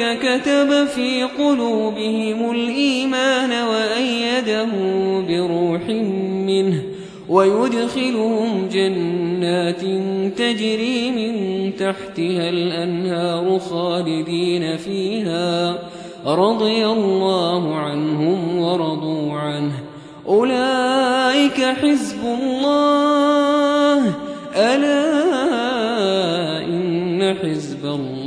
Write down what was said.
كتب في قلوبهم الإيمان وأيده بروح منه ويدخلهم جنات تجري من تحتها الأنهار خالدين فيها رضي الله عنهم ورضوا عنه. أولئك حزب الله. ألا إن حزب الله